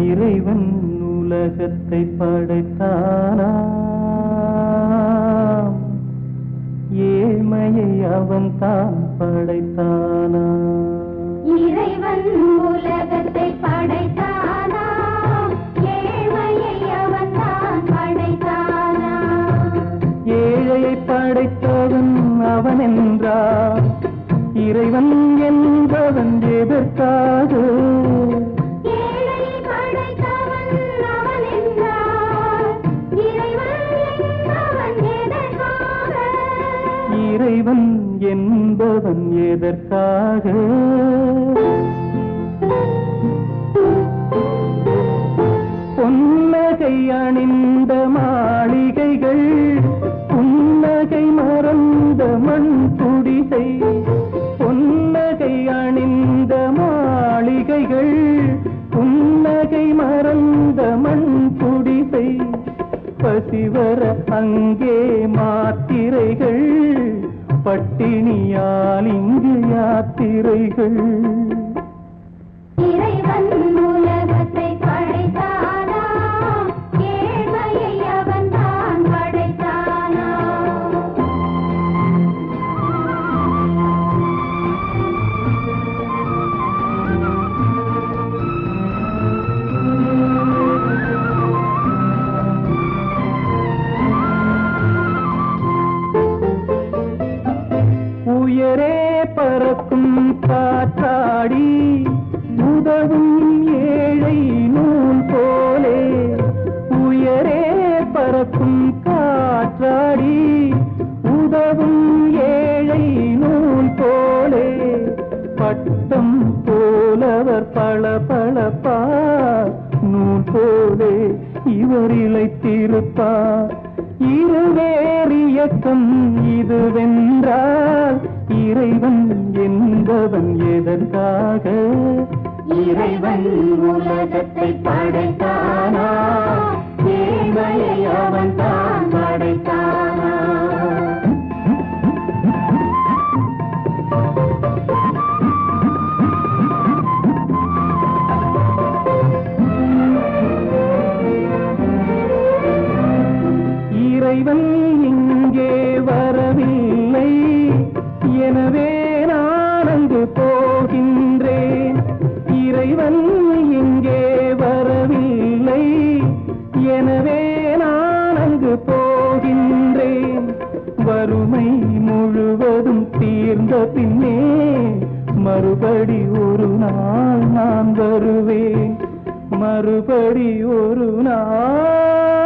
இறைவன் உலகத்தை படைத்தானா? ஏழ்மையை அவன் தான் படைத்தானா? இறைவன் உலகத்தை படைத்தானா? ஏழ்மையை அவன் தான் படைத்தானா? ஏழையை படைத்தவன் அவன் என்றார் இறைவன் என்பவன் எதற்காக? இறைவன் என்பவன் எதற்காக? பொன்னகை அணிந்த மாளிகைகள் புன்னகை மறந்த மண் துடிசை பொன்னகை அணிந்த மாளிகைகள் புன்னகை மறந்த மண் துடிசை பசிவர அங்கே மாத்திரைகள் பட்டினியால் இங்கு யாத்திரைகள். பறக்கும் காற்றாடி உதவும் ஏழை நூல் போலே. உயரே பறக்கும் காற்றாடி உதவும் ஏழை நூல் போலே. பட்டம் போலவர் பல பளபளப்பா நூல் போலே இவர் இழைத்திருப்பார். இருவேறு இயக்கம் இதுவென்றால் இறைவன் என்பவன் எதற்காக? இறைவன் உலகத்தை படைத்தானா? ஏழ்மையை அவன் தான் படைத்தானா? இறைவன் எனவே நான் போகின்றேன். இறைவன் இங்கே வரவில்லை. எனவே நான் போகின்றேன். வறுமை முழுவதும் தீர்ந்த பின்னே மறுபடி ஒரு நாள் நான் வருவேன். மறுபடி ஒரு நாள்